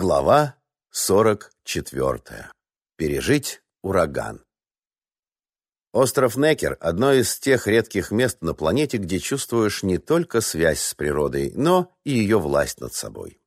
Глава 44. Пережить ураган. Остров Некер – одно из тех редких мест на планете, где чувствуешь не только связь с природой, но и ее власть над собой.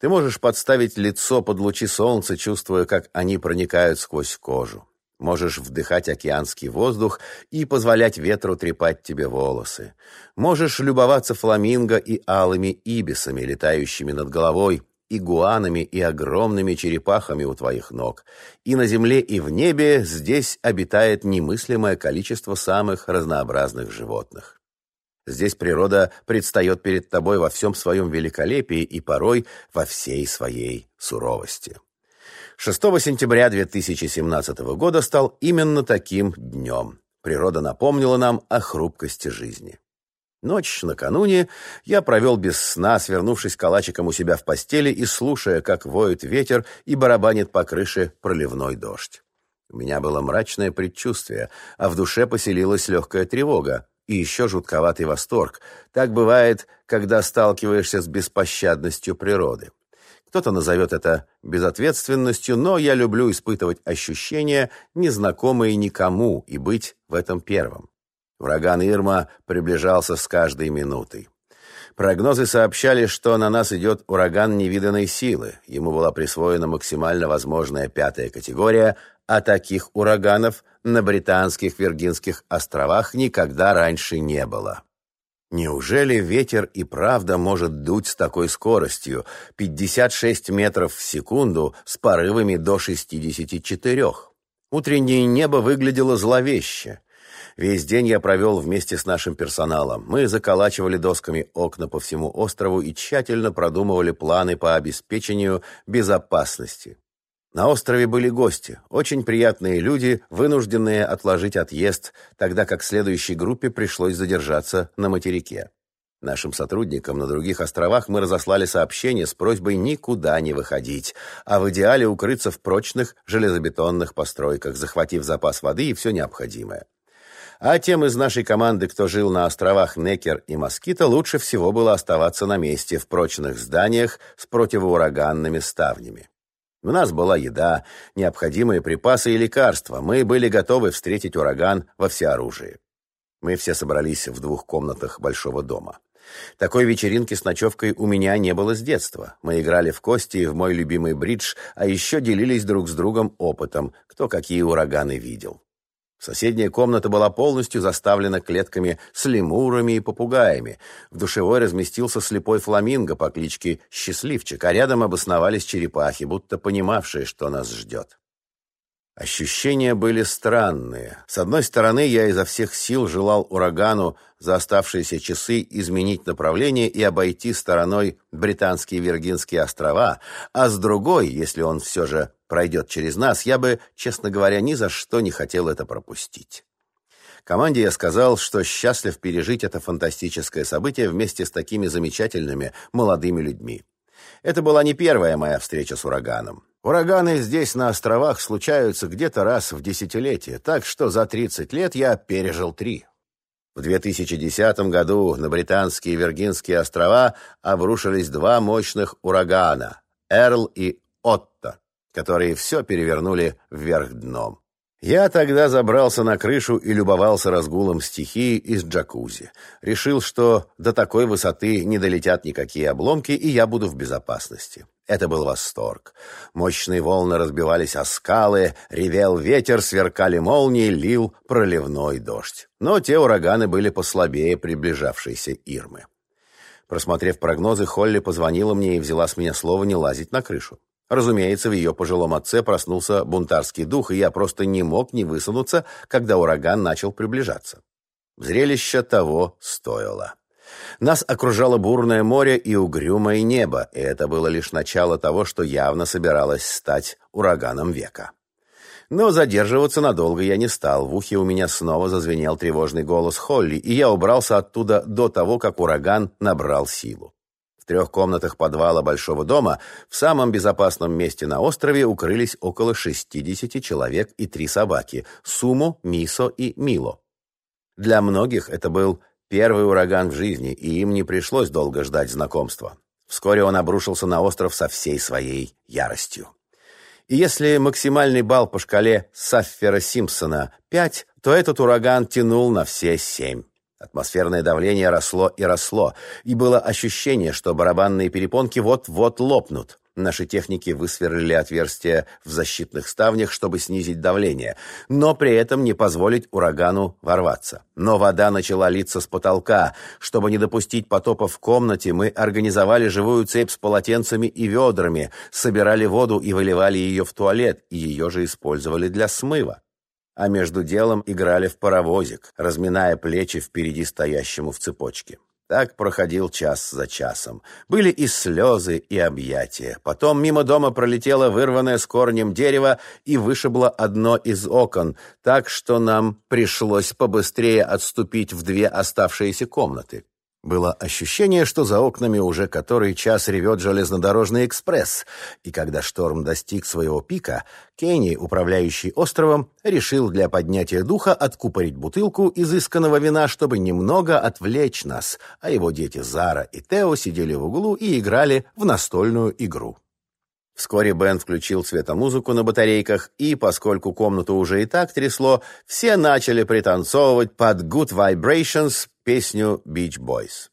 Ты можешь подставить лицо под лучи солнца, чувствуя, как они проникают сквозь кожу. Можешь вдыхать океанский воздух и позволять ветру трепать тебе волосы. Можешь любоваться фламинго и алыми ибисами, летающими над головой, игуанами и огромными черепахами у твоих ног. И на земле, и в небе здесь обитает немыслимое количество самых разнообразных животных. Здесь природа предстает перед тобой во всем своем великолепии и порой во всей своей суровости. 6 сентября 2017 года стал именно таким днем. Природа напомнила нам о хрупкости жизни. Ночь накануне я провел без сна, свернувшись калачиком у себя в постели и слушая, как воет ветер и барабанит по крыше проливной дождь. У меня было мрачное предчувствие, а в душе поселилась легкая тревога и еще жутковатый восторг. Так бывает, когда сталкиваешься с беспощадностью природы. Кто-то назовет это безответственностью, но я люблю испытывать ощущения, незнакомые никому, и быть в этом первым. Ураган Ирма приближался с каждой минутой. Прогнозы сообщали, что на нас идет ураган невиданной силы. Ему была присвоена максимально возможная пятая категория, а таких ураганов на британских Виргинских островах никогда раньше не было. Неужели ветер и правда может дуть с такой скоростью 56 метров в секунду с порывами до 64? Утреннее небо выглядело зловеще. Весь день я провел вместе с нашим персоналом. Мы заколачивали досками окна по всему острову и тщательно продумывали планы по обеспечению безопасности. На острове были гости, очень приятные люди, вынужденные отложить отъезд, тогда как следующей группе пришлось задержаться на материке. Нашим сотрудникам на других островах мы разослали сообщение с просьбой никуда не выходить, а в идеале укрыться в прочных железобетонных постройках, захватив запас воды и все необходимое. А тем из нашей команды, кто жил на островах Некер и Москита, лучше всего было оставаться на месте в прочных зданиях с противоураганными ставнями. У нас была еда, необходимые припасы и лекарства. Мы были готовы встретить ураган во всеоружии. Мы все собрались в двух комнатах большого дома. Такой вечеринки с ночевкой у меня не было с детства. Мы играли в кости и в мой любимый бридж, а еще делились друг с другом опытом, кто какие ураганы видел. Соседняя комната была полностью заставлена клетками с лемурами и попугаями. В душевой разместился слепой фламинго по кличке Счастливчик, а рядом обосновались черепахи, будто понимавшие, что нас ждет. Ощущения были странные. С одной стороны, я изо всех сил желал урагану за оставшиеся часы изменить направление и обойти стороной британские Виргинские острова, а с другой, если он все же пройдет через нас, я бы, честно говоря, ни за что не хотел это пропустить. Команде я сказал, что счастлив пережить это фантастическое событие вместе с такими замечательными молодыми людьми. Это была не первая моя встреча с ураганом. Ураганы здесь, на островах, случаются где-то раз в десятилетие, так что за 30 лет я пережил три. В 2010 году на британские Виргинские острова обрушились два мощных урагана – Эрл и Отто, которые все перевернули вверх дном. Я тогда забрался на крышу и любовался разгулом стихии из джакузи. Решил, что до такой высоты не долетят никакие обломки, и я буду в безопасности. Это был восторг. Мощные волны разбивались о скалы, ревел ветер, сверкали молнии, лил проливной дождь. Но те ураганы были послабее приближавшейся Ирмы. Просмотрев прогнозы, Холли позвонила мне и взяла с меня слово не лазить на крышу. Разумеется, в ее пожилом отце проснулся бунтарский дух, и я просто не мог не высунуться, когда ураган начал приближаться. Зрелище того стоило. Нас окружало бурное море и угрюмое небо, и это было лишь начало того, что явно собиралось стать ураганом века. Но задерживаться надолго я не стал. В ухе у меня снова зазвенел тревожный голос Холли, и я убрался оттуда до того, как ураган набрал силу. В трех комнатах подвала большого дома в самом безопасном месте на острове укрылись около 60 человек и три собаки – Суму, Мисо и Мило. Для многих это был первый ураган в жизни, и им не пришлось долго ждать знакомства. Вскоре он обрушился на остров со всей своей яростью. И если максимальный балл по шкале Саффера-Симпсона 5, то этот ураган тянул на все 7. Атмосферное давление росло и росло, и было ощущение, что барабанные перепонки вот-вот лопнут. Наши техники высверлили отверстия в защитных ставнях, чтобы снизить давление, но при этом не позволить урагану ворваться. Но вода начала литься с потолка. Чтобы не допустить потопа в комнате, мы организовали живую цепь с полотенцами и ведрами, собирали воду и выливали ее в туалет, и ее же использовали для смыва а между делом играли в паровозик, разминая плечи впереди стоящему в цепочке. Так проходил час за часом. Были и слезы, и объятия. Потом мимо дома пролетело вырванное с корнем дерево и вышибло одно из окон, так что нам пришлось побыстрее отступить в две оставшиеся комнаты. Было ощущение, что за окнами уже который час ревет железнодорожный экспресс, и когда шторм достиг своего пика, Кенни, управляющий островом, решил для поднятия духа откупорить бутылку изысканного вина, чтобы немного отвлечь нас, а его дети Зара и Тео сидели в углу и играли в настольную игру. Вскоре Бен включил светомузыку на батарейках, и, поскольку комнату уже и так трясло, все начали пританцовывать под «Good Vibrations» песню «Beach Boys».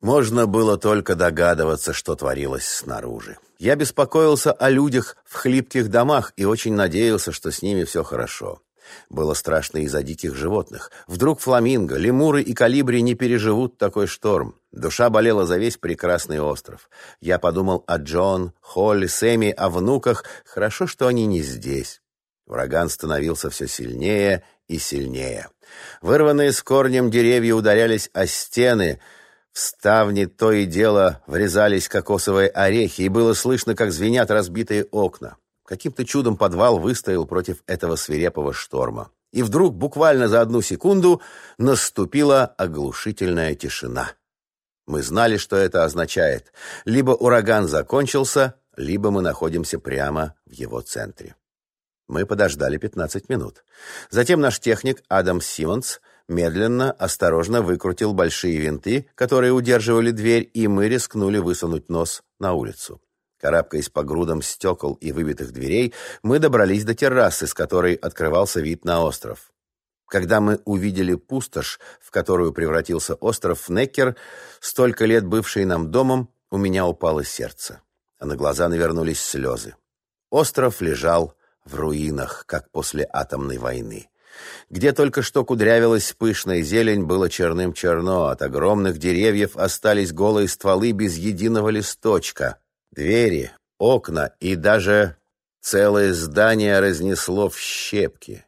Можно было только догадываться, что творилось снаружи. Я беспокоился о людях в хлипких домах и очень надеялся, что с ними все хорошо. Было страшно из-за диких животных. Вдруг фламинго, лемуры и калибри не переживут такой шторм. Душа болела за весь прекрасный остров. Я подумал о Джон, Холли, Сэмми, о внуках. Хорошо, что они не здесь. Ураган становился все сильнее и сильнее. Вырванные с корнем деревья ударялись о стены. В ставни то и дело врезались кокосовые орехи, и было слышно, как звенят разбитые окна. Каким-то чудом подвал выстоял против этого свирепого шторма. И вдруг, буквально за одну секунду, наступила оглушительная тишина. Мы знали, что это означает. Либо ураган закончился, либо мы находимся прямо в его центре. Мы подождали 15 минут. Затем наш техник Адам Симмонс медленно, осторожно выкрутил большие винты, которые удерживали дверь, и мы рискнули высунуть нос на улицу. Карабкаясь по грудам стекол и выбитых дверей, мы добрались до террасы, с которой открывался вид на остров. Когда мы увидели пустошь, в которую превратился остров Неккер, столько лет бывший нам домом, у меня упало сердце, а на глаза навернулись слезы. Остров лежал в руинах, как после атомной войны. Где только что кудрявилась пышная зелень, было черным-черно, от огромных деревьев остались голые стволы без единого листочка. Двери, окна и даже целое здание разнесло в щепки.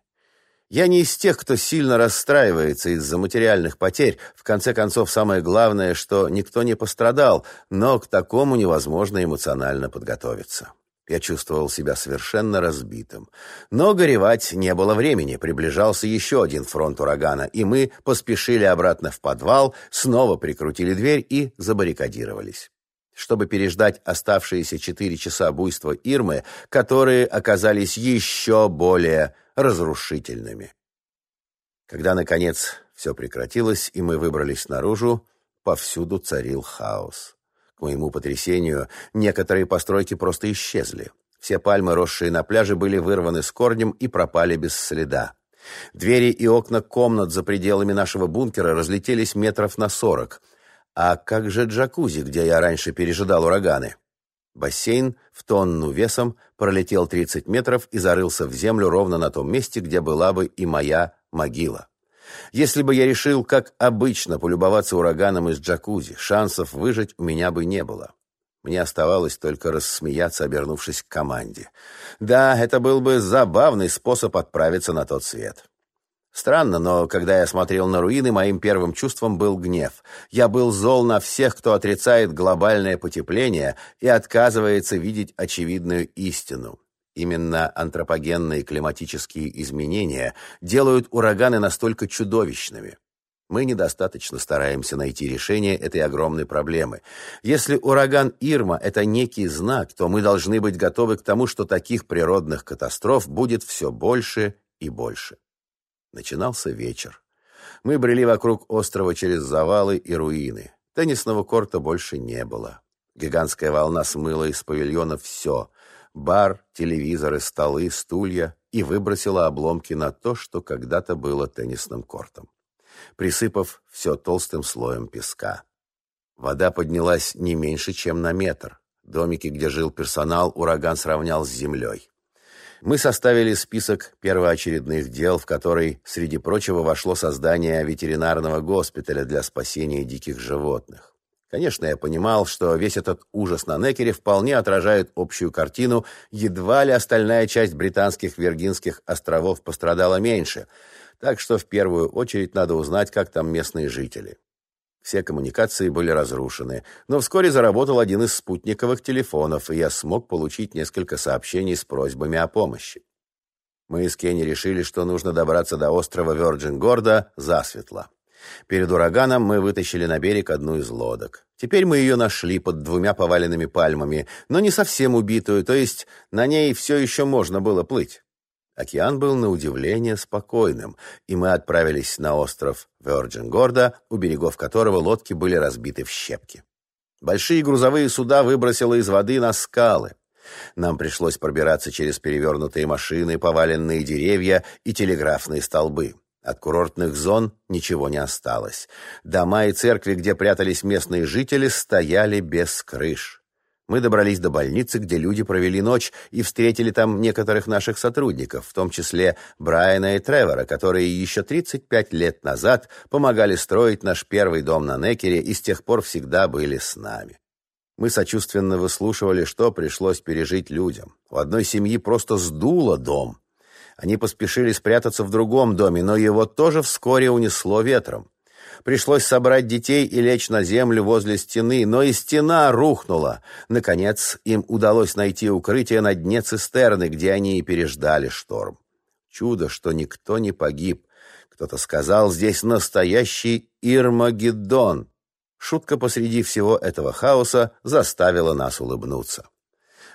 Я не из тех, кто сильно расстраивается из-за материальных потерь. В конце концов, самое главное, что никто не пострадал, но к такому невозможно эмоционально подготовиться. Я чувствовал себя совершенно разбитым. Но горевать не было времени. Приближался еще один фронт урагана, и мы поспешили обратно в подвал, снова прикрутили дверь и забаррикадировались чтобы переждать оставшиеся четыре часа буйства Ирмы, которые оказались еще более разрушительными. Когда, наконец, все прекратилось, и мы выбрались наружу, повсюду царил хаос. К моему потрясению, некоторые постройки просто исчезли. Все пальмы, росшие на пляже, были вырваны с корнем и пропали без следа. Двери и окна комнат за пределами нашего бункера разлетелись метров на сорок. А как же джакузи, где я раньше пережидал ураганы? Бассейн в тонну весом пролетел 30 метров и зарылся в землю ровно на том месте, где была бы и моя могила. Если бы я решил, как обычно, полюбоваться ураганом из джакузи, шансов выжить у меня бы не было. Мне оставалось только рассмеяться, обернувшись к команде. Да, это был бы забавный способ отправиться на тот свет. Странно, но когда я смотрел на руины, моим первым чувством был гнев. Я был зол на всех, кто отрицает глобальное потепление и отказывается видеть очевидную истину. Именно антропогенные климатические изменения делают ураганы настолько чудовищными. Мы недостаточно стараемся найти решение этой огромной проблемы. Если ураган Ирма – это некий знак, то мы должны быть готовы к тому, что таких природных катастроф будет все больше и больше. Начинался вечер. Мы брели вокруг острова через завалы и руины. Теннисного корта больше не было. Гигантская волна смыла из павильона все — бар, телевизоры, столы, стулья — и выбросила обломки на то, что когда-то было теннисным кортом, присыпав все толстым слоем песка. Вода поднялась не меньше, чем на метр. Домики, где жил персонал, ураган сравнял с землей. Мы составили список первоочередных дел, в который, среди прочего, вошло создание ветеринарного госпиталя для спасения диких животных. Конечно, я понимал, что весь этот ужас на Некере вполне отражает общую картину, едва ли остальная часть британских Виргинских островов пострадала меньше, так что в первую очередь надо узнать, как там местные жители. Все коммуникации были разрушены, но вскоре заработал один из спутниковых телефонов, и я смог получить несколько сообщений с просьбами о помощи. Мы с Кенни решили, что нужно добраться до острова Вёрджин-Горда засветло. Перед ураганом мы вытащили на берег одну из лодок. Теперь мы ее нашли под двумя поваленными пальмами, но не совсем убитую, то есть на ней все еще можно было плыть. Океан был на удивление спокойным, и мы отправились на остров Вёрджин-Горда, у берегов которого лодки были разбиты в щепки. Большие грузовые суда выбросило из воды на скалы. Нам пришлось пробираться через перевернутые машины, поваленные деревья и телеграфные столбы. От курортных зон ничего не осталось. Дома и церкви, где прятались местные жители, стояли без крыш. Мы добрались до больницы, где люди провели ночь и встретили там некоторых наших сотрудников, в том числе Брайана и Тревора, которые еще 35 лет назад помогали строить наш первый дом на Некере и с тех пор всегда были с нами. Мы сочувственно выслушивали, что пришлось пережить людям. У одной семьи просто сдуло дом. Они поспешили спрятаться в другом доме, но его тоже вскоре унесло ветром. Пришлось собрать детей и лечь на землю возле стены, но и стена рухнула. Наконец, им удалось найти укрытие на дне цистерны, где они и переждали шторм. Чудо, что никто не погиб. Кто-то сказал, здесь настоящий Ирмагеддон. Шутка посреди всего этого хаоса заставила нас улыбнуться.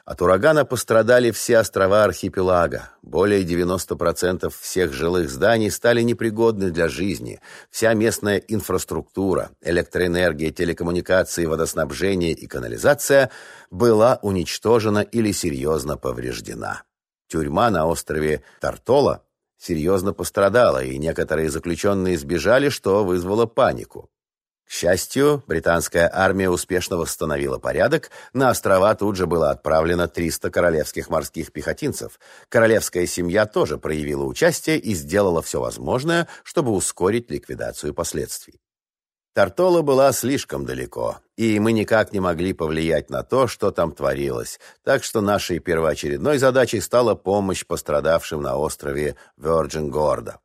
От урагана пострадали все острова архипелага. Более 90% всех жилых зданий стали непригодны для жизни. Вся местная инфраструктура, электроэнергия, телекоммуникации, водоснабжение и канализация была уничтожена или серьезно повреждена. Тюрьма на острове Тартола серьезно пострадала, и некоторые заключенные сбежали, что вызвало панику. К счастью, британская армия успешно восстановила порядок, на острова тут же было отправлено 300 королевских морских пехотинцев. Королевская семья тоже проявила участие и сделала все возможное, чтобы ускорить ликвидацию последствий. Тартола была слишком далеко, и мы никак не могли повлиять на то, что там творилось, так что нашей первоочередной задачей стала помощь пострадавшим на острове Вёрджин-Горда.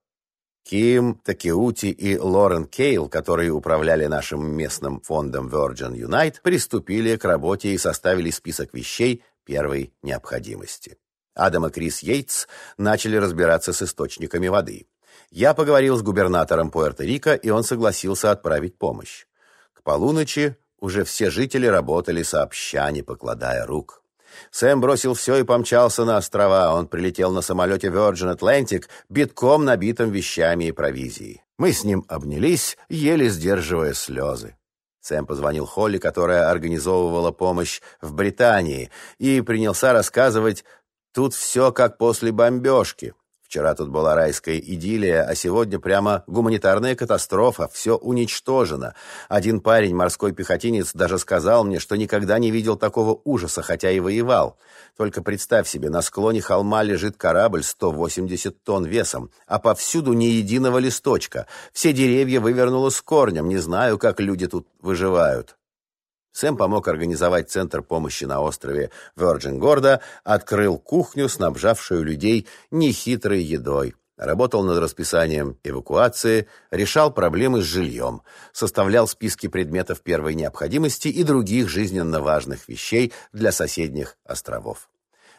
Ким Такеути и Лорен Кейл, которые управляли нашим местным фондом Virgin Unite, приступили к работе и составили список вещей первой необходимости. Адам и Крис Йейтс начали разбираться с источниками воды. Я поговорил с губернатором Пуэрто-Рико, и он согласился отправить помощь. К полуночи уже все жители работали сообща, не покладая рук. Сэм бросил все и помчался на острова. Он прилетел на самолете Virgin Atlantic, битком набитым вещами и провизией. Мы с ним обнялись, еле сдерживая слезы. Сэм позвонил Холли, которая организовывала помощь в Британии, и принялся рассказывать «Тут все как после бомбежки». Вчера тут была райская идиллия, а сегодня прямо гуманитарная катастрофа, все уничтожено. Один парень, морской пехотинец, даже сказал мне, что никогда не видел такого ужаса, хотя и воевал. Только представь себе, на склоне холма лежит корабль 180 тонн весом, а повсюду ни единого листочка. Все деревья вывернуло с корнем, не знаю, как люди тут выживают. Сэм помог организовать центр помощи на острове Вёрджин-Горда, открыл кухню, снабжавшую людей нехитрой едой, работал над расписанием эвакуации, решал проблемы с жильем, составлял списки предметов первой необходимости и других жизненно важных вещей для соседних островов.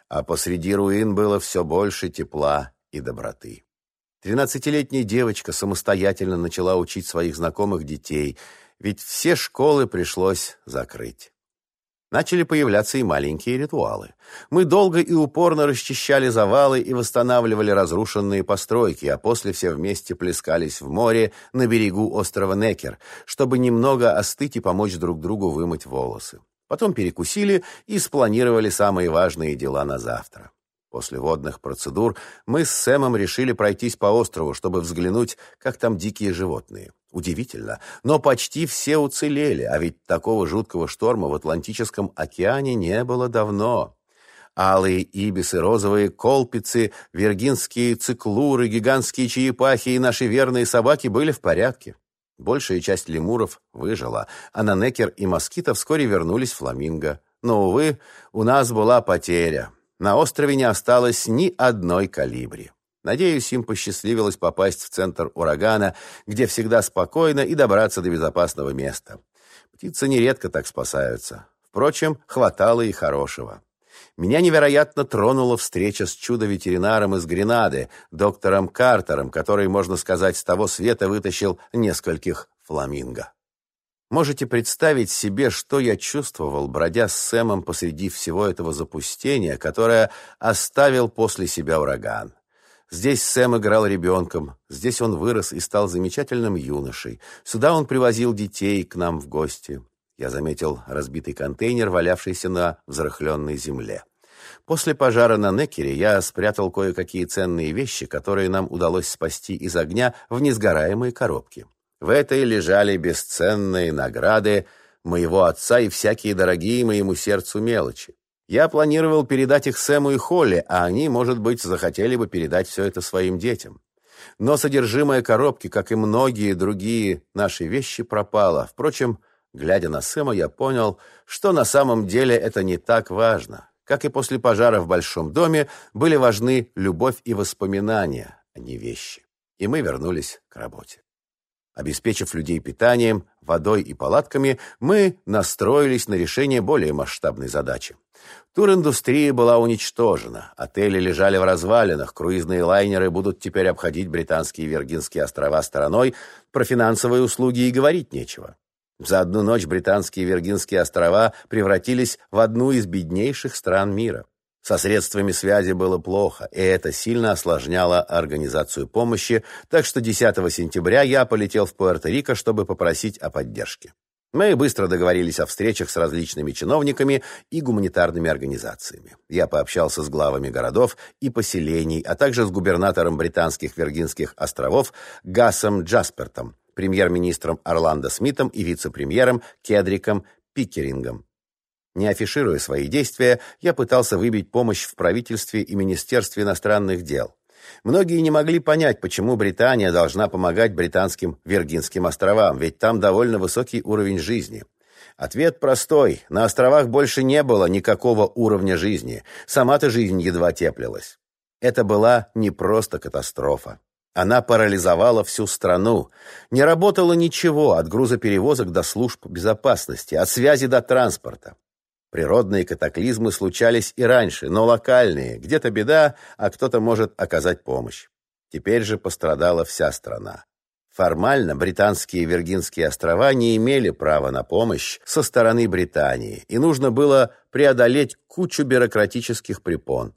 А посреди руин было все больше тепла и доброты. Тринадцатилетняя девочка самостоятельно начала учить своих знакомых детей – ведь все школы пришлось закрыть. Начали появляться и маленькие ритуалы. Мы долго и упорно расчищали завалы и восстанавливали разрушенные постройки, а после все вместе плескались в море на берегу острова Некер, чтобы немного остыть и помочь друг другу вымыть волосы. Потом перекусили и спланировали самые важные дела на завтра. После водных процедур мы с Сэмом решили пройтись по острову, чтобы взглянуть, как там дикие животные. Удивительно, но почти все уцелели, а ведь такого жуткого шторма в Атлантическом океане не было давно. Алые ибисы, розовые колпицы, виргинские циклуры, гигантские черепахи и наши верные собаки были в порядке. Большая часть лемуров выжила, а на Некер и москито вскоре вернулись фламинго. Но, увы, у нас была потеря. На острове не осталось ни одной калибри. Надеюсь, им посчастливилось попасть в центр урагана, где всегда спокойно, и добраться до безопасного места. Птицы нередко так спасаются. Впрочем, хватало и хорошего. Меня невероятно тронула встреча с чудо-ветеринаром из Гренады, доктором Картером, который, можно сказать, с того света вытащил нескольких фламинго. Можете представить себе, что я чувствовал, бродя с Сэмом посреди всего этого запустения, которое оставил после себя ураган. Здесь Сэм играл ребенком, здесь он вырос и стал замечательным юношей. Сюда он привозил детей к нам в гости. Я заметил разбитый контейнер, валявшийся на взрыхленной земле. После пожара на Некере я спрятал кое-какие ценные вещи, которые нам удалось спасти из огня в несгораемые коробки. В этой лежали бесценные награды моего отца и всякие дорогие моему сердцу мелочи. Я планировал передать их Сэму и Холли, а они, может быть, захотели бы передать все это своим детям. Но содержимое коробки, как и многие другие наши вещи, пропало. Впрочем, глядя на Сэма, я понял, что на самом деле это не так важно. Как и после пожара в большом доме, были важны любовь и воспоминания, а не вещи. И мы вернулись к работе. Обеспечив людей питанием, водой и палатками, мы настроились на решение более масштабной задачи. Туриндустрия была уничтожена, отели лежали в развалинах, круизные лайнеры будут теперь обходить британские Виргинские острова стороной, про финансовые услуги и говорить нечего. За одну ночь британские Виргинские острова превратились в одну из беднейших стран мира. Со средствами связи было плохо, и это сильно осложняло организацию помощи, так что 10 сентября я полетел в Пуэрто-Рико, чтобы попросить о поддержке. Мы быстро договорились о встречах с различными чиновниками и гуманитарными организациями. Я пообщался с главами городов и поселений, а также с губернатором британских Виргинских островов Гасом Джаспертом, премьер-министром Орландо Смитом и вице-премьером Кедриком Пикерингом. Не афишируя свои действия, я пытался выбить помощь в правительстве и Министерстве иностранных дел. Многие не могли понять, почему Британия должна помогать британским Виргинским островам, ведь там довольно высокий уровень жизни. Ответ простой. На островах больше не было никакого уровня жизни. Сама-то жизнь едва теплилась. Это была не просто катастрофа. Она парализовала всю страну. Не работало ничего, от грузоперевозок до служб безопасности, от связи до транспорта. Природные катаклизмы случались и раньше, но локальные. Где-то беда, а кто-то может оказать помощь. Теперь же пострадала вся страна. Формально британские Виргинские острова не имели права на помощь со стороны Британии, и нужно было преодолеть кучу бюрократических препон.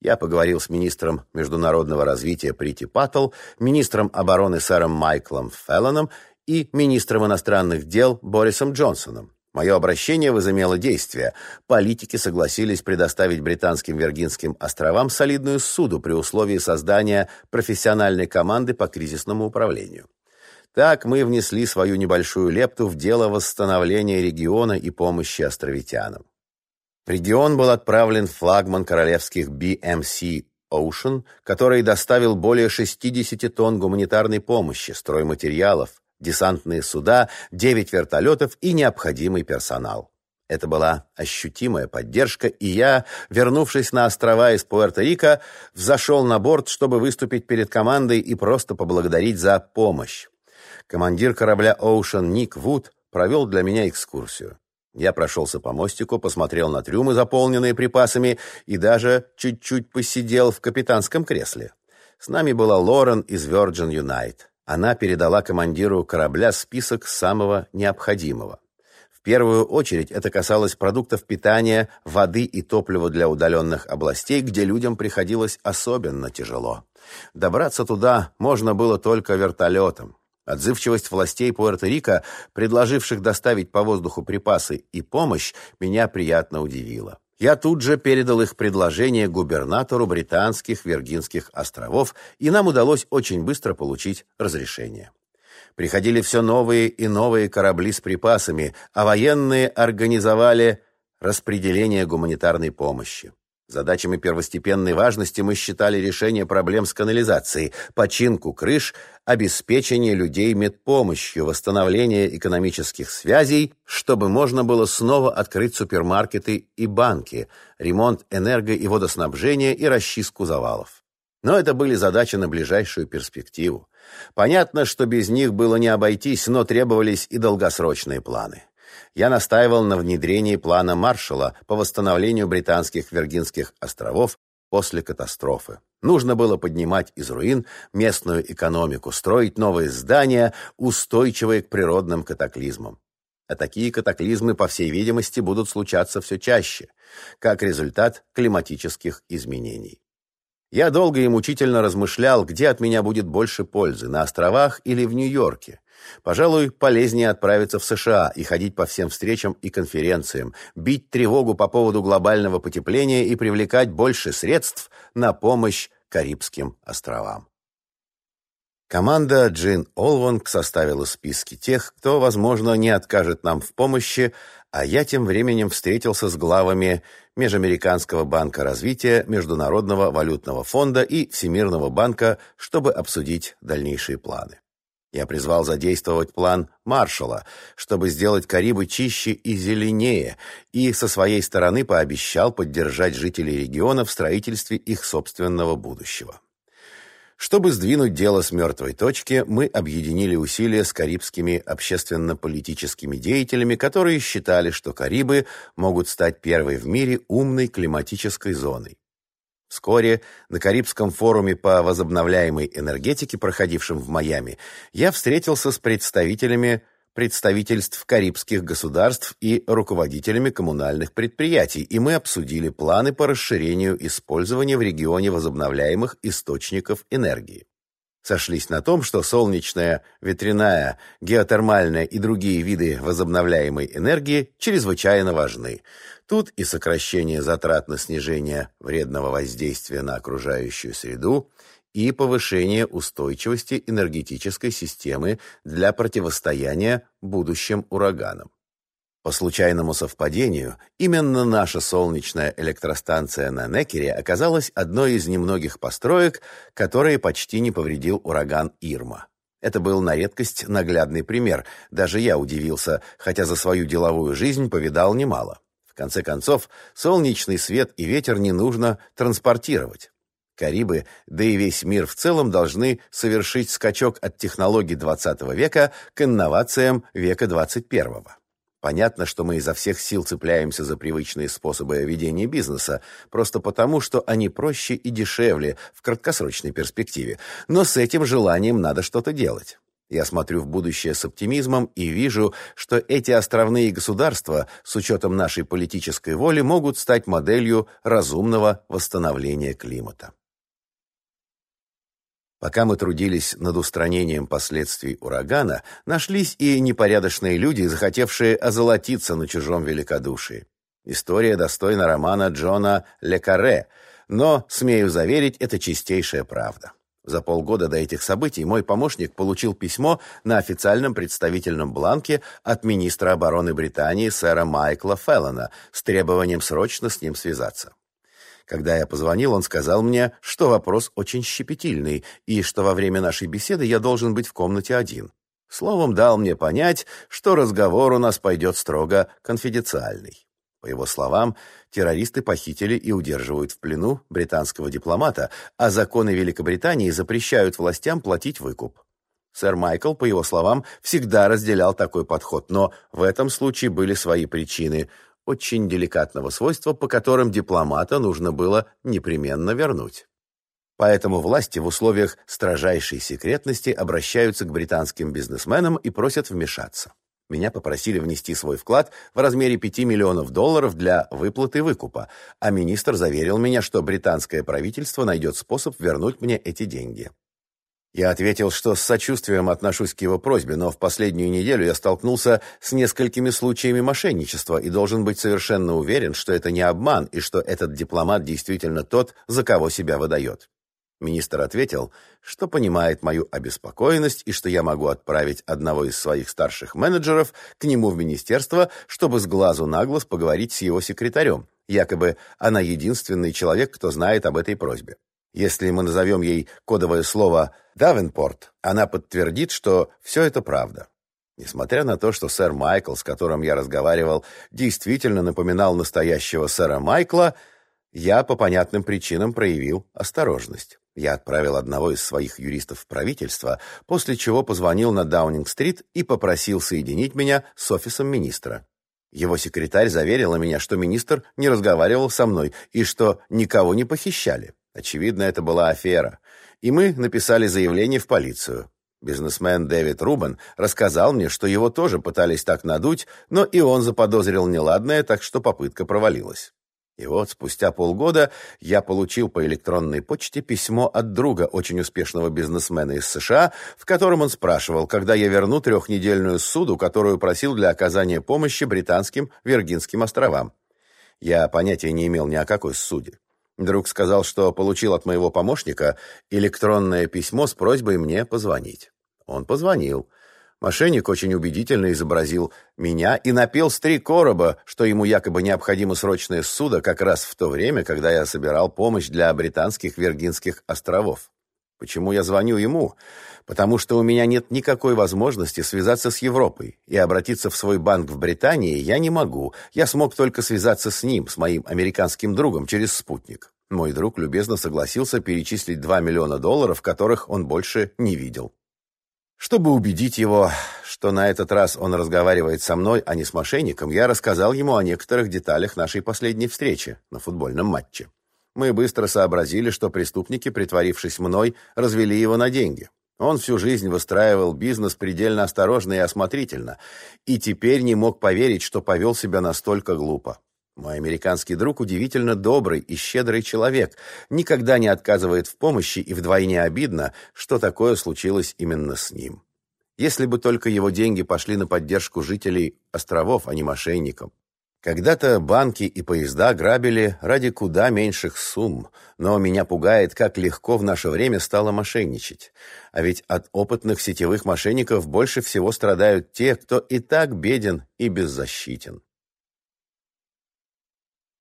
Я поговорил с министром международного развития Прити Паттл, министром обороны сэром Майклом Феллоном и министром иностранных дел Борисом Джонсоном. Мое обращение возымело действие. Политики согласились предоставить британским Виргинским островам солидную суду при условии создания профессиональной команды по кризисному управлению. Так мы внесли свою небольшую лепту в дело восстановления региона и помощи островитянам. В регион был отправлен флагман королевских BMC Ocean, который доставил более 60 тонн гуманитарной помощи, стройматериалов, десантные суда, девять вертолетов и необходимый персонал. Это была ощутимая поддержка, и я, вернувшись на острова из Пуэрто-Рико, взошел на борт, чтобы выступить перед командой и просто поблагодарить за помощь. Командир корабля Ocean Ник Вуд провел для меня экскурсию. Я прошелся по мостику, посмотрел на трюмы, заполненные припасами, и даже чуть-чуть посидел в капитанском кресле. С нами была Лорен из Virgin Unite. Она передала командиру корабля список самого необходимого. В первую очередь это касалось продуктов питания, воды и топлива для удаленных областей, где людям приходилось особенно тяжело. Добраться туда можно было только вертолетом. Отзывчивость властей Пуэрто-Рико, предложивших доставить по воздуху припасы и помощь, меня приятно удивила. Я тут же передал их предложение губернатору британских Виргинских островов, и нам удалось очень быстро получить разрешение. Приходили все новые и новые корабли с припасами, а военные организовали распределение гуманитарной помощи. Задачами первостепенной важности мы считали решение проблем с канализацией, починку крыш, обеспечение людей медпомощью, восстановление экономических связей, чтобы можно было снова открыть супермаркеты и банки, ремонт энерго- и водоснабжения и расчистку завалов. Но это были задачи на ближайшую перспективу. Понятно, что без них было не обойтись, но требовались и долгосрочные планы я настаивал на внедрении плана Маршалла по восстановлению британских Виргинских островов после катастрофы. Нужно было поднимать из руин местную экономику, строить новые здания, устойчивые к природным катаклизмам. А такие катаклизмы, по всей видимости, будут случаться все чаще, как результат климатических изменений. Я долго и мучительно размышлял, где от меня будет больше пользы, на островах или в Нью-Йорке. Пожалуй, полезнее отправиться в США и ходить по всем встречам и конференциям, бить тревогу по поводу глобального потепления и привлекать больше средств на помощь Карибским островам. Команда Джин Олвонг составила списки тех, кто, возможно, не откажет нам в помощи, а я тем временем встретился с главами Межамериканского банка развития, Международного валютного фонда и Всемирного банка, чтобы обсудить дальнейшие планы. Я призвал задействовать план Маршалла, чтобы сделать Карибы чище и зеленее, и со своей стороны пообещал поддержать жителей региона в строительстве их собственного будущего. Чтобы сдвинуть дело с мертвой точки, мы объединили усилия с карибскими общественно-политическими деятелями, которые считали, что Карибы могут стать первой в мире умной климатической зоной. Вскоре на Карибском форуме по возобновляемой энергетике, проходившем в Майами, я встретился с представителями представительств карибских государств и руководителями коммунальных предприятий, и мы обсудили планы по расширению использования в регионе возобновляемых источников энергии. Сошлись на том, что солнечная, ветряная, геотермальная и другие виды возобновляемой энергии чрезвычайно важны. Тут и сокращение затрат на снижение вредного воздействия на окружающую среду, и повышение устойчивости энергетической системы для противостояния будущим ураганам. По случайному совпадению, именно наша солнечная электростанция на Некере оказалась одной из немногих построек, которые почти не повредил ураган Ирма. Это был на редкость наглядный пример. Даже я удивился, хотя за свою деловую жизнь повидал немало конце концов, солнечный свет и ветер не нужно транспортировать. Карибы, да и весь мир в целом должны совершить скачок от технологий XX века к инновациям века XXI. Понятно, что мы изо всех сил цепляемся за привычные способы ведения бизнеса, просто потому, что они проще и дешевле в краткосрочной перспективе. Но с этим желанием надо что-то делать. Я смотрю в будущее с оптимизмом и вижу, что эти островные государства, с учетом нашей политической воли, могут стать моделью разумного восстановления климата. Пока мы трудились над устранением последствий урагана, нашлись и непорядочные люди, захотевшие озолотиться на чужом великодушии. История достойна романа Джона Лекаре, но, смею заверить, это чистейшая правда. За полгода до этих событий мой помощник получил письмо на официальном представительном бланке от министра обороны Британии сэра Майкла Феллона с требованием срочно с ним связаться. Когда я позвонил, он сказал мне, что вопрос очень щепетильный и что во время нашей беседы я должен быть в комнате один. Словом, дал мне понять, что разговор у нас пойдет строго конфиденциальный. По его словам, террористы похитили и удерживают в плену британского дипломата, а законы Великобритании запрещают властям платить выкуп. Сэр Майкл, по его словам, всегда разделял такой подход, но в этом случае были свои причины очень деликатного свойства, по которым дипломата нужно было непременно вернуть. Поэтому власти в условиях строжайшей секретности обращаются к британским бизнесменам и просят вмешаться. Меня попросили внести свой вклад в размере 5 миллионов долларов для выплаты выкупа, а министр заверил меня, что британское правительство найдет способ вернуть мне эти деньги. Я ответил, что с сочувствием отношусь к его просьбе, но в последнюю неделю я столкнулся с несколькими случаями мошенничества и должен быть совершенно уверен, что это не обман и что этот дипломат действительно тот, за кого себя выдает. Министр ответил, что понимает мою обеспокоенность и что я могу отправить одного из своих старших менеджеров к нему в министерство, чтобы с глазу на глаз поговорить с его секретарем. Якобы она единственный человек, кто знает об этой просьбе. Если мы назовем ей кодовое слово «Давенпорт», она подтвердит, что все это правда. Несмотря на то, что сэр Майкл, с которым я разговаривал, действительно напоминал настоящего сэра Майкла, я по понятным причинам проявил осторожность. Я отправил одного из своих юристов в правительство, после чего позвонил на Даунинг-стрит и попросил соединить меня с офисом министра. Его секретарь заверила меня, что министр не разговаривал со мной и что никого не похищали. Очевидно, это была афера. И мы написали заявление в полицию. Бизнесмен Дэвид Рубен рассказал мне, что его тоже пытались так надуть, но и он заподозрил неладное, так что попытка провалилась. И вот спустя полгода я получил по электронной почте письмо от друга очень успешного бизнесмена из США, в котором он спрашивал, когда я верну трехнедельную суду, которую просил для оказания помощи британским Виргинским островам. Я понятия не имел ни о какой суде. Друг сказал, что получил от моего помощника электронное письмо с просьбой мне позвонить. Он позвонил. Мошенник очень убедительно изобразил меня и напел с три короба, что ему якобы необходимо срочное суда как раз в то время, когда я собирал помощь для британских Виргинских островов. Почему я звоню ему? Потому что у меня нет никакой возможности связаться с Европой, и обратиться в свой банк в Британии я не могу. Я смог только связаться с ним, с моим американским другом, через спутник. Мой друг любезно согласился перечислить 2 миллиона долларов, которых он больше не видел. Чтобы убедить его, что на этот раз он разговаривает со мной, а не с мошенником, я рассказал ему о некоторых деталях нашей последней встречи на футбольном матче. Мы быстро сообразили, что преступники, притворившись мной, развели его на деньги. Он всю жизнь выстраивал бизнес предельно осторожно и осмотрительно, и теперь не мог поверить, что повел себя настолько глупо. Мой американский друг удивительно добрый и щедрый человек, никогда не отказывает в помощи, и вдвойне обидно, что такое случилось именно с ним. Если бы только его деньги пошли на поддержку жителей островов, а не мошенникам. Когда-то банки и поезда грабили ради куда меньших сумм, но меня пугает, как легко в наше время стало мошенничать. А ведь от опытных сетевых мошенников больше всего страдают те, кто и так беден и беззащитен.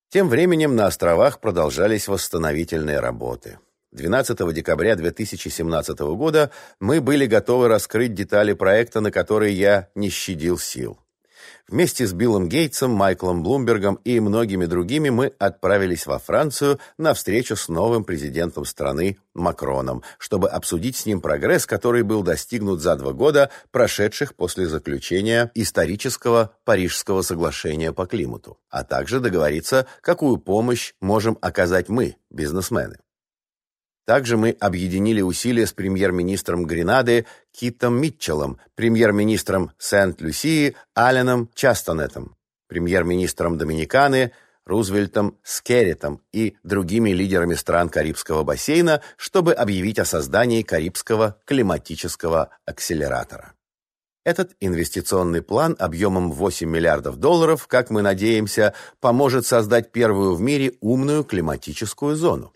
Тем временем на островах продолжались восстановительные работы. 12 декабря 2017 года мы были готовы раскрыть детали проекта, на который я не щадил сил. Вместе с Биллом Гейтсом, Майклом Блумбергом и многими другими мы отправились во Францию на встречу с новым президентом страны Макроном, чтобы обсудить с ним прогресс, который был достигнут за два года, прошедших после заключения исторического Парижского соглашения по климату, а также договориться, какую помощь можем оказать мы, бизнесмены. Также мы объединили усилия с премьер-министром Гренады Китом Митчеллом, премьер-министром Сент-Люсии Аленом Частонетом, премьер-министром Доминиканы Рузвельтом Скерритом и другими лидерами стран Карибского бассейна, чтобы объявить о создании Карибского климатического акселератора. Этот инвестиционный план объемом 8 миллиардов долларов, как мы надеемся, поможет создать первую в мире умную климатическую зону.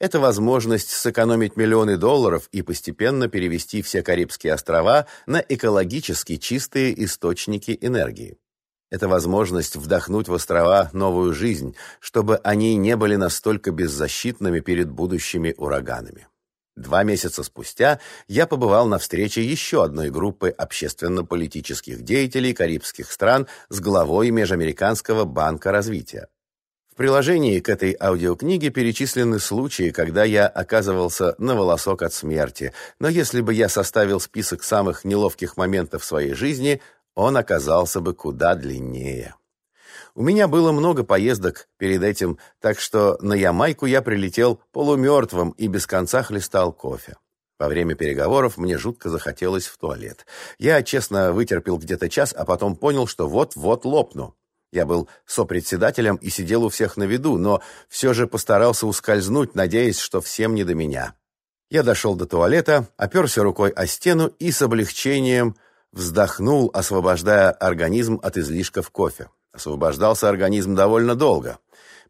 Это возможность сэкономить миллионы долларов и постепенно перевести все Карибские острова на экологически чистые источники энергии. Это возможность вдохнуть в острова новую жизнь, чтобы они не были настолько беззащитными перед будущими ураганами. Два месяца спустя я побывал на встрече еще одной группы общественно-политических деятелей карибских стран с главой Межамериканского банка развития. В приложении к этой аудиокниге перечислены случаи, когда я оказывался на волосок от смерти, но если бы я составил список самых неловких моментов своей жизни, он оказался бы куда длиннее. У меня было много поездок перед этим, так что на Ямайку я прилетел полумертвым и без конца хлестал кофе. Во время переговоров мне жутко захотелось в туалет. Я честно вытерпел где-то час, а потом понял, что вот-вот лопну. Я был сопредседателем и сидел у всех на виду, но все же постарался ускользнуть, надеясь, что всем не до меня. Я дошел до туалета, оперся рукой о стену и с облегчением вздохнул, освобождая организм от излишков кофе. Освобождался организм довольно долго.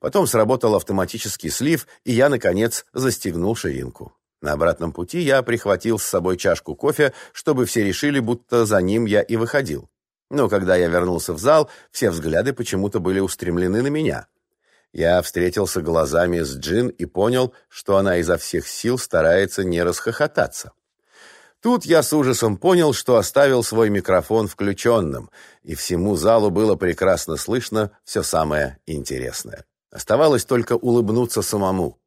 Потом сработал автоматический слив, и я, наконец, застегнул ширинку. На обратном пути я прихватил с собой чашку кофе, чтобы все решили, будто за ним я и выходил. Но когда я вернулся в зал, все взгляды почему-то были устремлены на меня. Я встретился глазами с Джин и понял, что она изо всех сил старается не расхохотаться. Тут я с ужасом понял, что оставил свой микрофон включенным, и всему залу было прекрасно слышно все самое интересное. Оставалось только улыбнуться самому.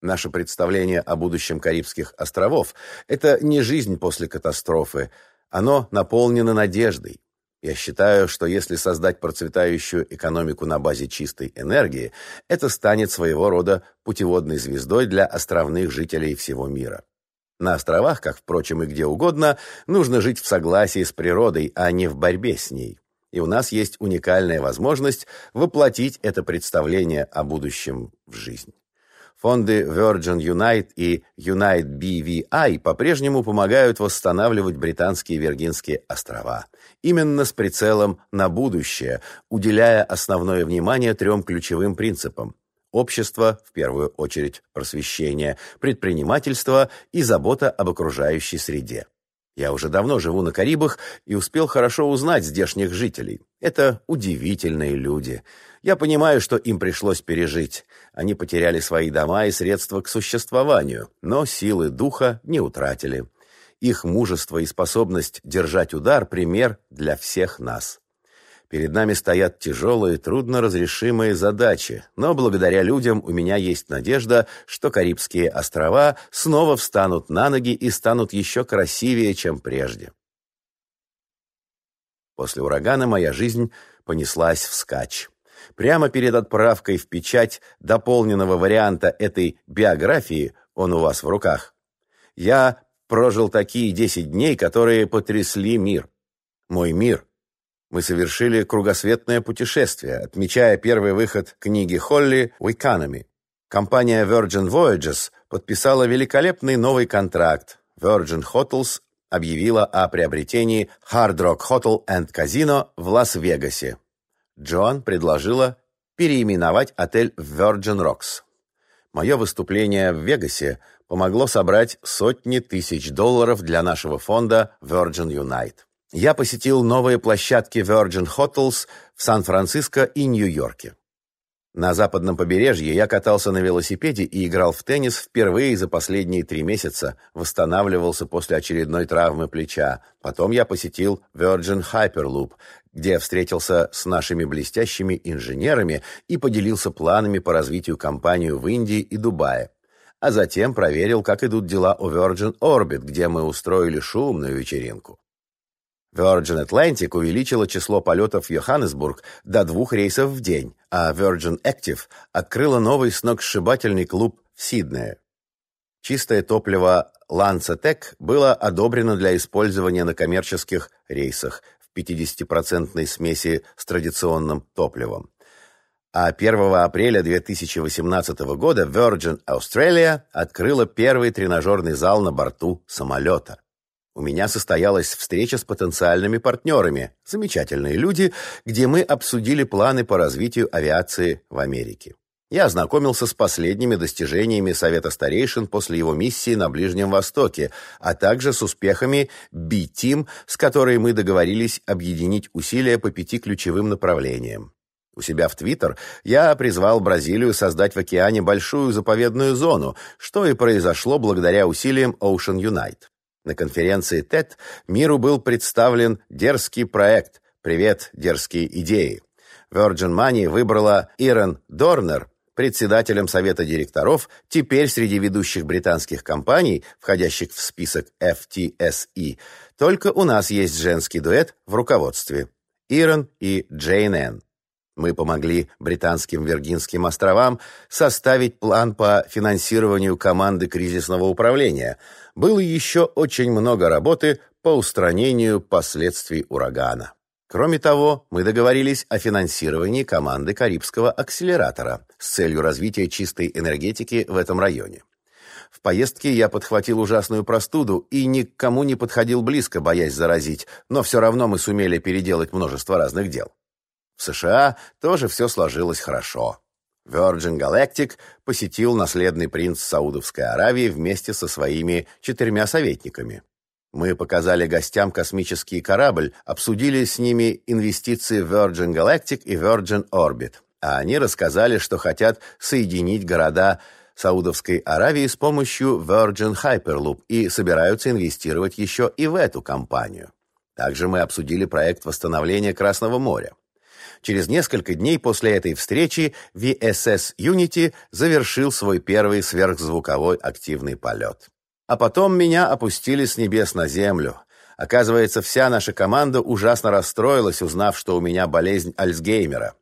Наше представление о будущем Карибских островов – это не жизнь после катастрофы. Оно наполнено надеждой. Я считаю, что если создать процветающую экономику на базе чистой энергии, это станет своего рода путеводной звездой для островных жителей всего мира. На островах, как, впрочем, и где угодно, нужно жить в согласии с природой, а не в борьбе с ней. И у нас есть уникальная возможность воплотить это представление о будущем в жизнь. Фонды Virgin Unite и Unite BVI по-прежнему помогают восстанавливать британские Виргинские острова. Именно с прицелом на будущее, уделяя основное внимание трем ключевым принципам. Общество, в первую очередь просвещение, предпринимательство и забота об окружающей среде. Я уже давно живу на Карибах и успел хорошо узнать здешних жителей. Это удивительные люди. Я понимаю, что им пришлось пережить. Они потеряли свои дома и средства к существованию, но силы духа не утратили. Их мужество и способность держать удар – пример для всех нас. Перед нами стоят тяжелые, трудноразрешимые задачи, но благодаря людям у меня есть надежда, что Карибские острова снова встанут на ноги и станут еще красивее, чем прежде. После урагана моя жизнь понеслась вскачь. Прямо перед отправкой в печать дополненного варианта этой биографии, он у вас в руках, я прожил такие десять дней, которые потрясли мир. Мой мир. Мы совершили кругосветное путешествие, отмечая первый выход книги Холли «В Economy». Компания Virgin Voyages подписала великолепный новый контракт. Virgin Hotels объявила о приобретении Hard Rock Hotel and Casino в Лас-Вегасе. Джоан предложила переименовать отель в Virgin Rocks. Мое выступление в Вегасе помогло собрать сотни тысяч долларов для нашего фонда Virgin Unite. Я посетил новые площадки Virgin Hotels в Сан-Франциско и Нью-Йорке. На западном побережье я катался на велосипеде и играл в теннис впервые за последние три месяца, восстанавливался после очередной травмы плеча. Потом я посетил Virgin Hyperloop, где встретился с нашими блестящими инженерами и поделился планами по развитию компании в Индии и Дубае. А затем проверил, как идут дела у Virgin Orbit, где мы устроили шумную вечеринку. Virgin Atlantic увеличила число полетов в Йоханнесбург до двух рейсов в день, а Virgin Active открыла новый сногсшибательный клуб в Сиднее. Чистое топливо Lancetec было одобрено для использования на коммерческих рейсах в 50% смеси с традиционным топливом. А 1 апреля 2018 года Virgin Australia открыла первый тренажерный зал на борту самолета. У меня состоялась встреча с потенциальными партнерами, замечательные люди, где мы обсудили планы по развитию авиации в Америке. Я ознакомился с последними достижениями Совета старейшин после его миссии на Ближнем Востоке, а также с успехами B-Team, с которой мы договорились объединить усилия по пяти ключевым направлениям. У себя в Твиттер я призвал Бразилию создать в океане большую заповедную зону, что и произошло благодаря усилиям Ocean Unite. На конференции TED миру был представлен дерзкий проект «Привет, дерзкие идеи». Virgin Money выбрала Ирен Дорнер председателем совета директоров, теперь среди ведущих британских компаний, входящих в список FTSE, только у нас есть женский дуэт в руководстве. Ирен и Джейн Энн. Мы помогли британским Виргинским островам составить план по финансированию команды кризисного управления. Было еще очень много работы по устранению последствий урагана. Кроме того, мы договорились о финансировании команды Карибского акселератора с целью развития чистой энергетики в этом районе. В поездке я подхватил ужасную простуду и никому не подходил близко, боясь заразить, но все равно мы сумели переделать множество разных дел. В США тоже все сложилось хорошо. Virgin Galactic посетил наследный принц Саудовской Аравии вместе со своими четырьмя советниками. Мы показали гостям космический корабль, обсудили с ними инвестиции в Virgin Galactic и Virgin Orbit, а они рассказали, что хотят соединить города Саудовской Аравии с помощью Virgin Hyperloop и собираются инвестировать еще и в эту компанию. Также мы обсудили проект восстановления Красного моря. Через несколько дней после этой встречи VSS Unity завершил свой первый сверхзвуковой активный полет. А потом меня опустили с небес на землю. Оказывается, вся наша команда ужасно расстроилась, узнав, что у меня болезнь Альцгеймера.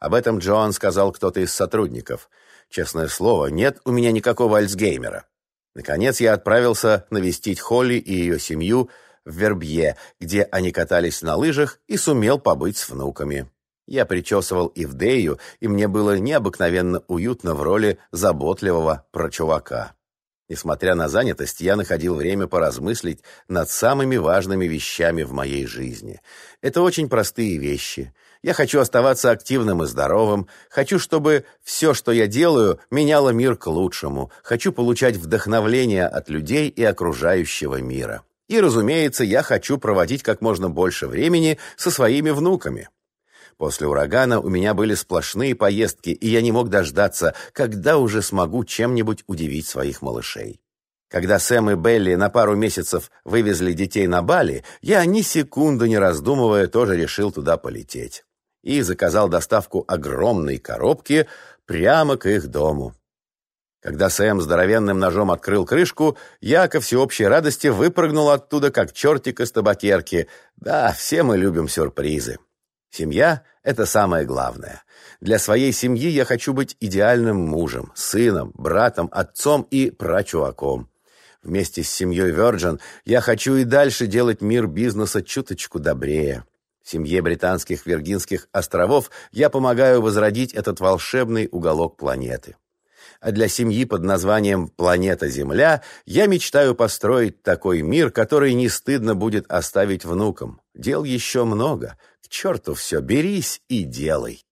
Об этом Джоан сказал кто-то из сотрудников. Честное слово, нет у меня никакого Альцгеймера. Наконец я отправился навестить Холли и ее семью в Вербье, где они катались на лыжах, и сумел побыть с внуками. Я причесывал Ивдею, и мне было необыкновенно уютно в роли заботливого про чувака. Несмотря на занятость, я находил время поразмыслить над самыми важными вещами в моей жизни. Это очень простые вещи. Я хочу оставаться активным и здоровым, хочу, чтобы все, что я делаю, меняло мир к лучшему, хочу получать вдохновление от людей и окружающего мира. И, разумеется, я хочу проводить как можно больше времени со своими внуками. После урагана у меня были сплошные поездки, и я не мог дождаться, когда уже смогу чем-нибудь удивить своих малышей. Когда Сэм и Белли на пару месяцев вывезли детей на Бали, я ни секунды не раздумывая тоже решил туда полететь. И заказал доставку огромной коробки прямо к их дому. Когда Сэм здоровенным ножом открыл крышку, я, ко всеобщей радости, выпрыгнул оттуда, как чертик из табакерки. Да, все мы любим сюрпризы. Семья — это самое главное. Для своей семьи я хочу быть идеальным мужем, сыном, братом, отцом и прачуваком. Вместе с семьей Virgin я хочу и дальше делать мир бизнеса чуточку добрее. Семье британских Виргинских островов я помогаю возродить этот волшебный уголок планеты. А для семьи под названием «Планета Земля» я мечтаю построить такой мир, который не стыдно будет оставить внукам. Дел еще много — к черту все, берись и делай.